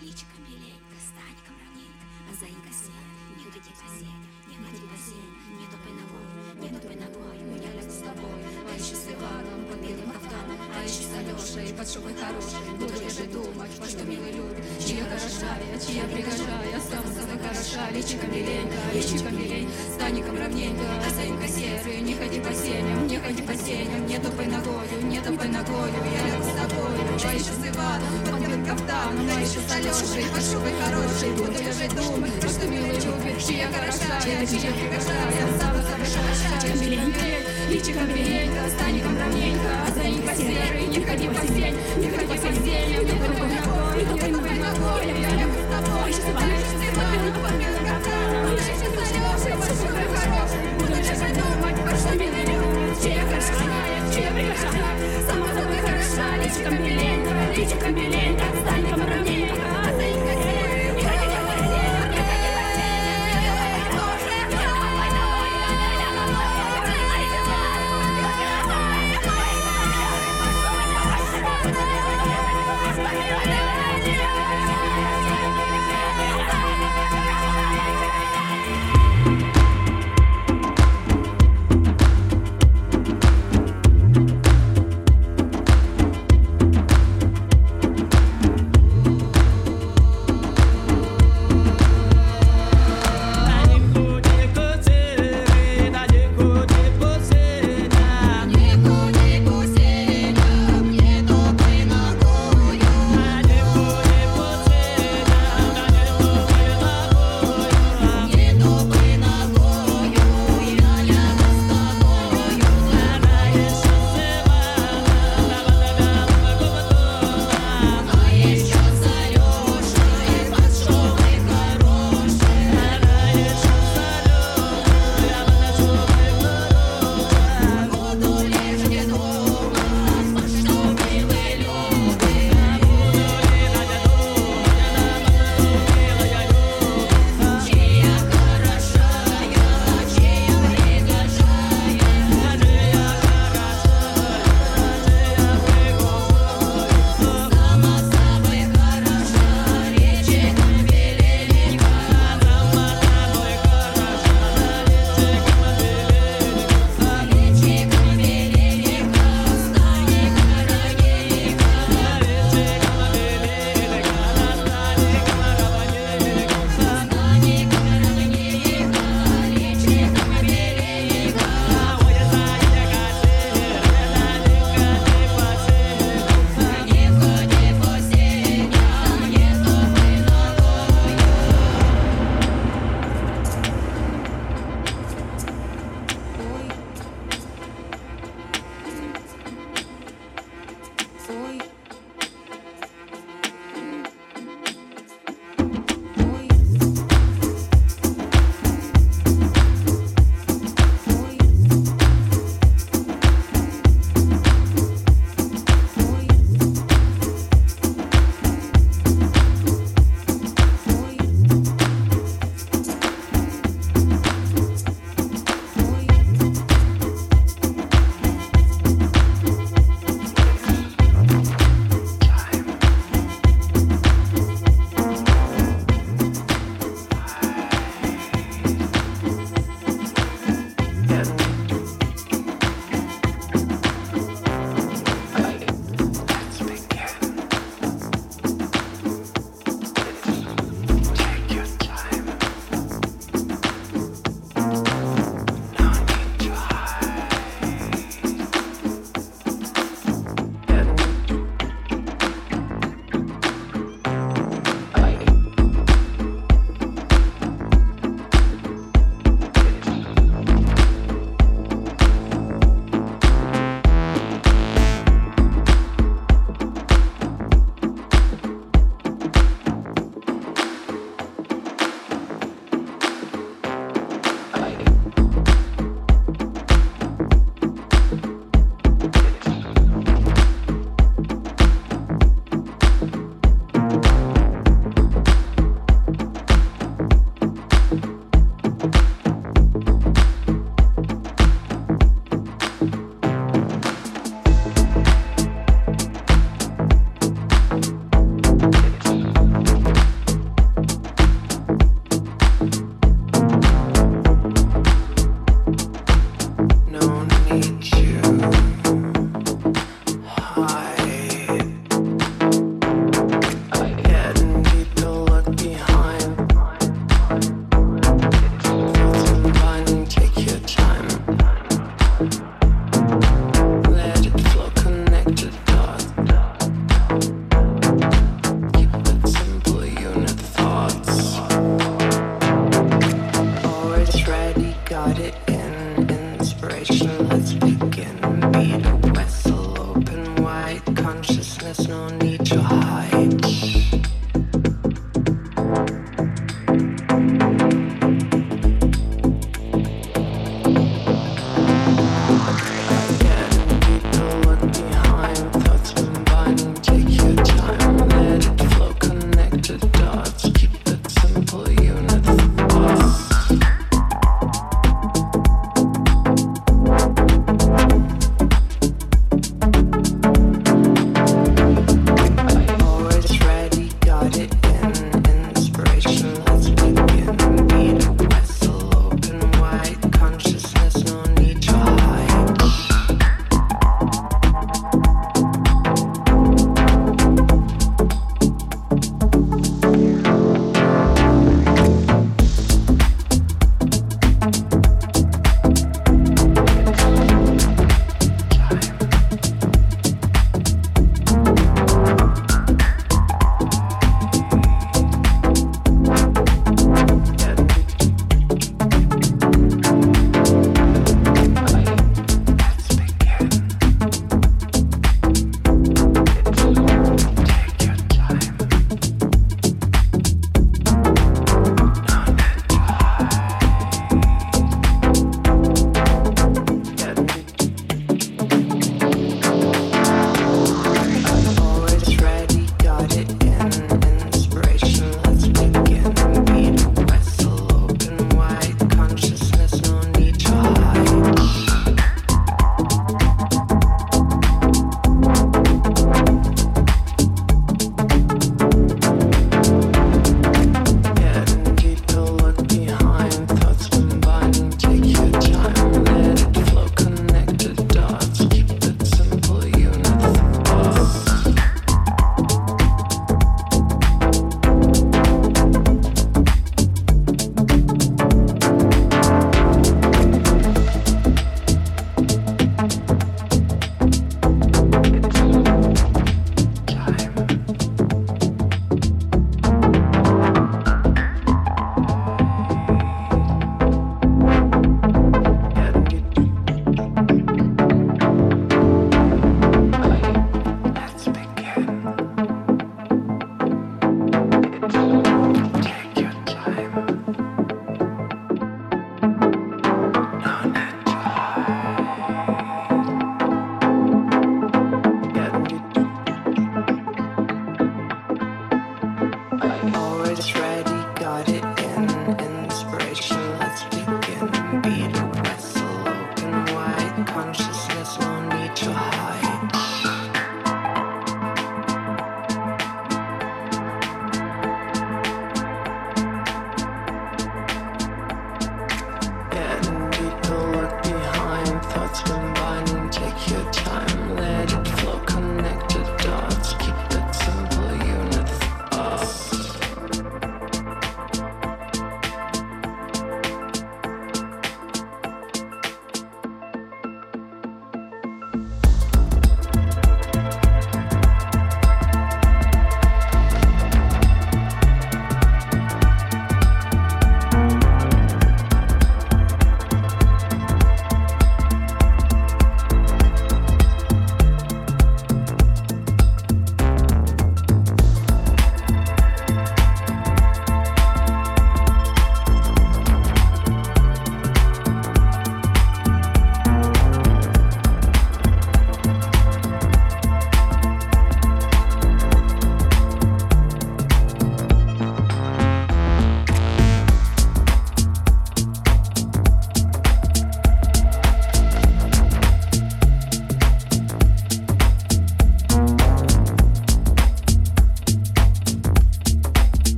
личиком беленько, стаником ровненько, а заинька сень, не ходи по сеням, не ходи по сеням, не топай ногой, не топай ногой, я лягу с тобой, а еще с Иваном под белым кафтаном, а еще с Алешей под шубой хорошей. Буду лежать думать, во что милый любит, чья хорошая, чья пригожая, самая-самая хороша, личиком беленько, личиком беленько, стаником ровненько, а заинька серый, не ходи по сеням, не ходи по сеням, не топай ногою, не топай ногою, я лягу с тобой, а еще с Иваном под белым кафтаном, а еще с Алешей. Под шубой хорошей. Буду лежать думать, что милый любит, чья хорошая, чья пригожая, самая хороша, чем беленькая, личиком беленько, стаником ровненько, а заинька серый, не ходи по сень, не ходи по сеням, не топай ногой, не топай ногой, я лягу с тобой, еще с Иваном под белым кафтаном, а еще с Алешей под шубой хорошей. Буду лежать думать, во что милый любит, чья хорошая, чья пригожая, самая-самая хороша, личиком беленько, личиком беленько, стаником ровненько, а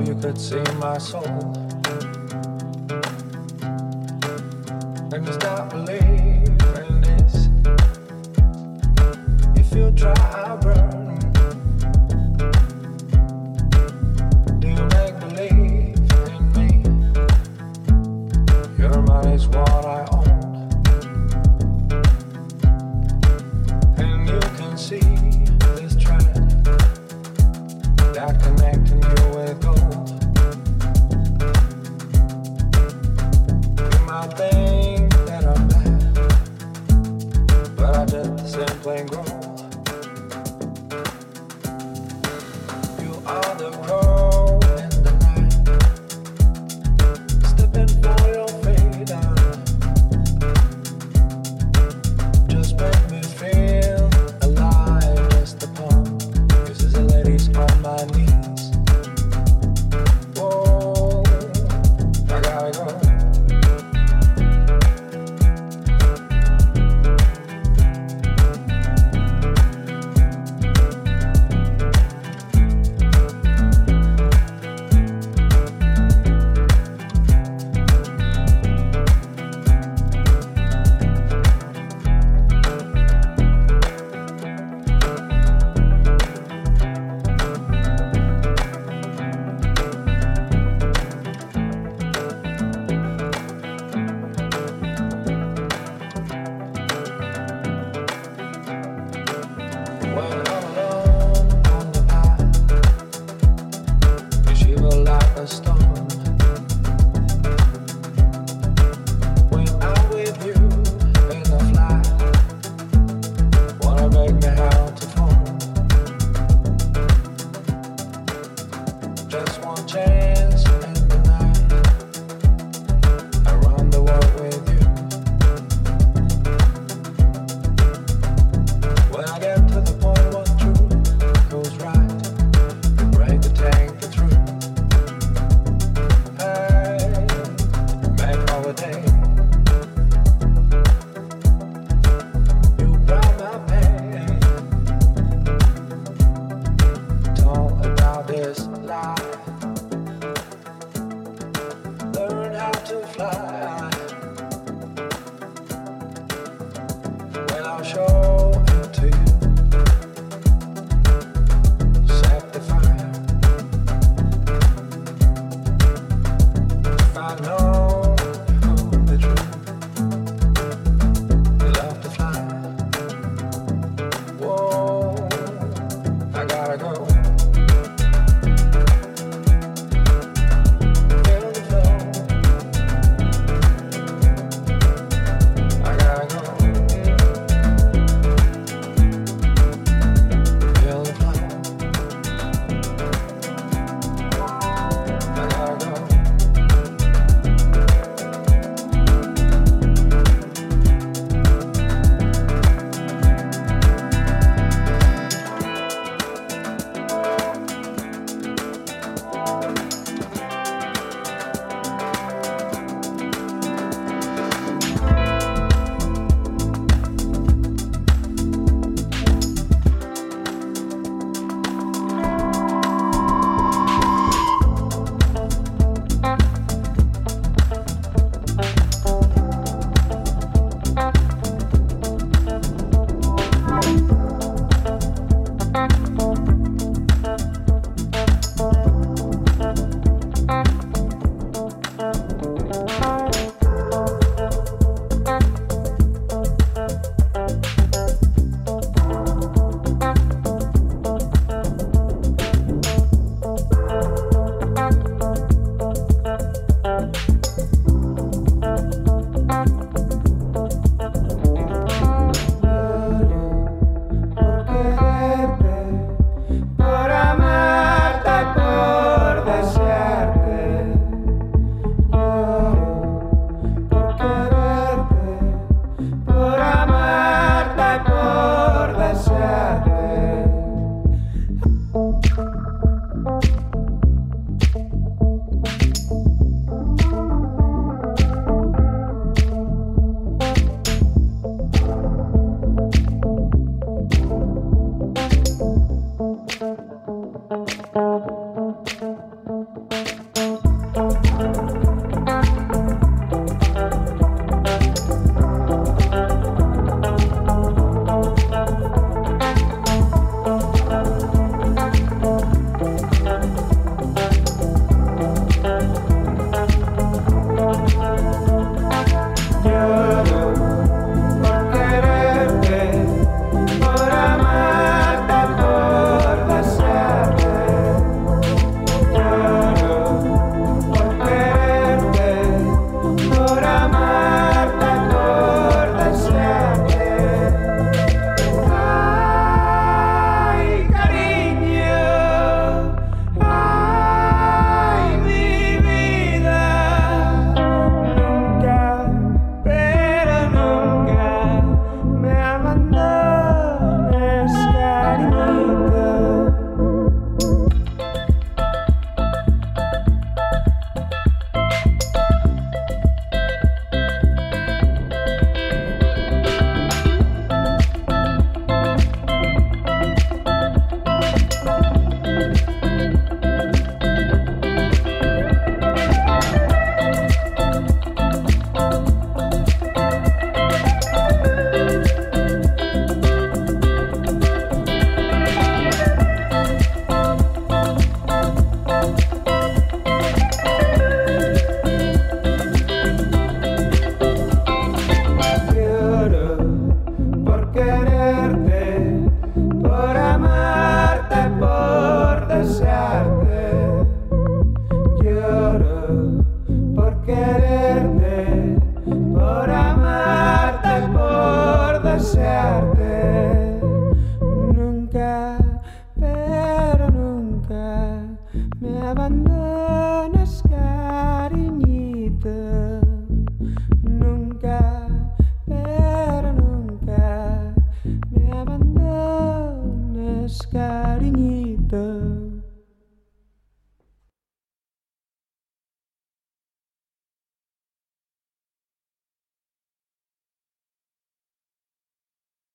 you could see my soul. a star.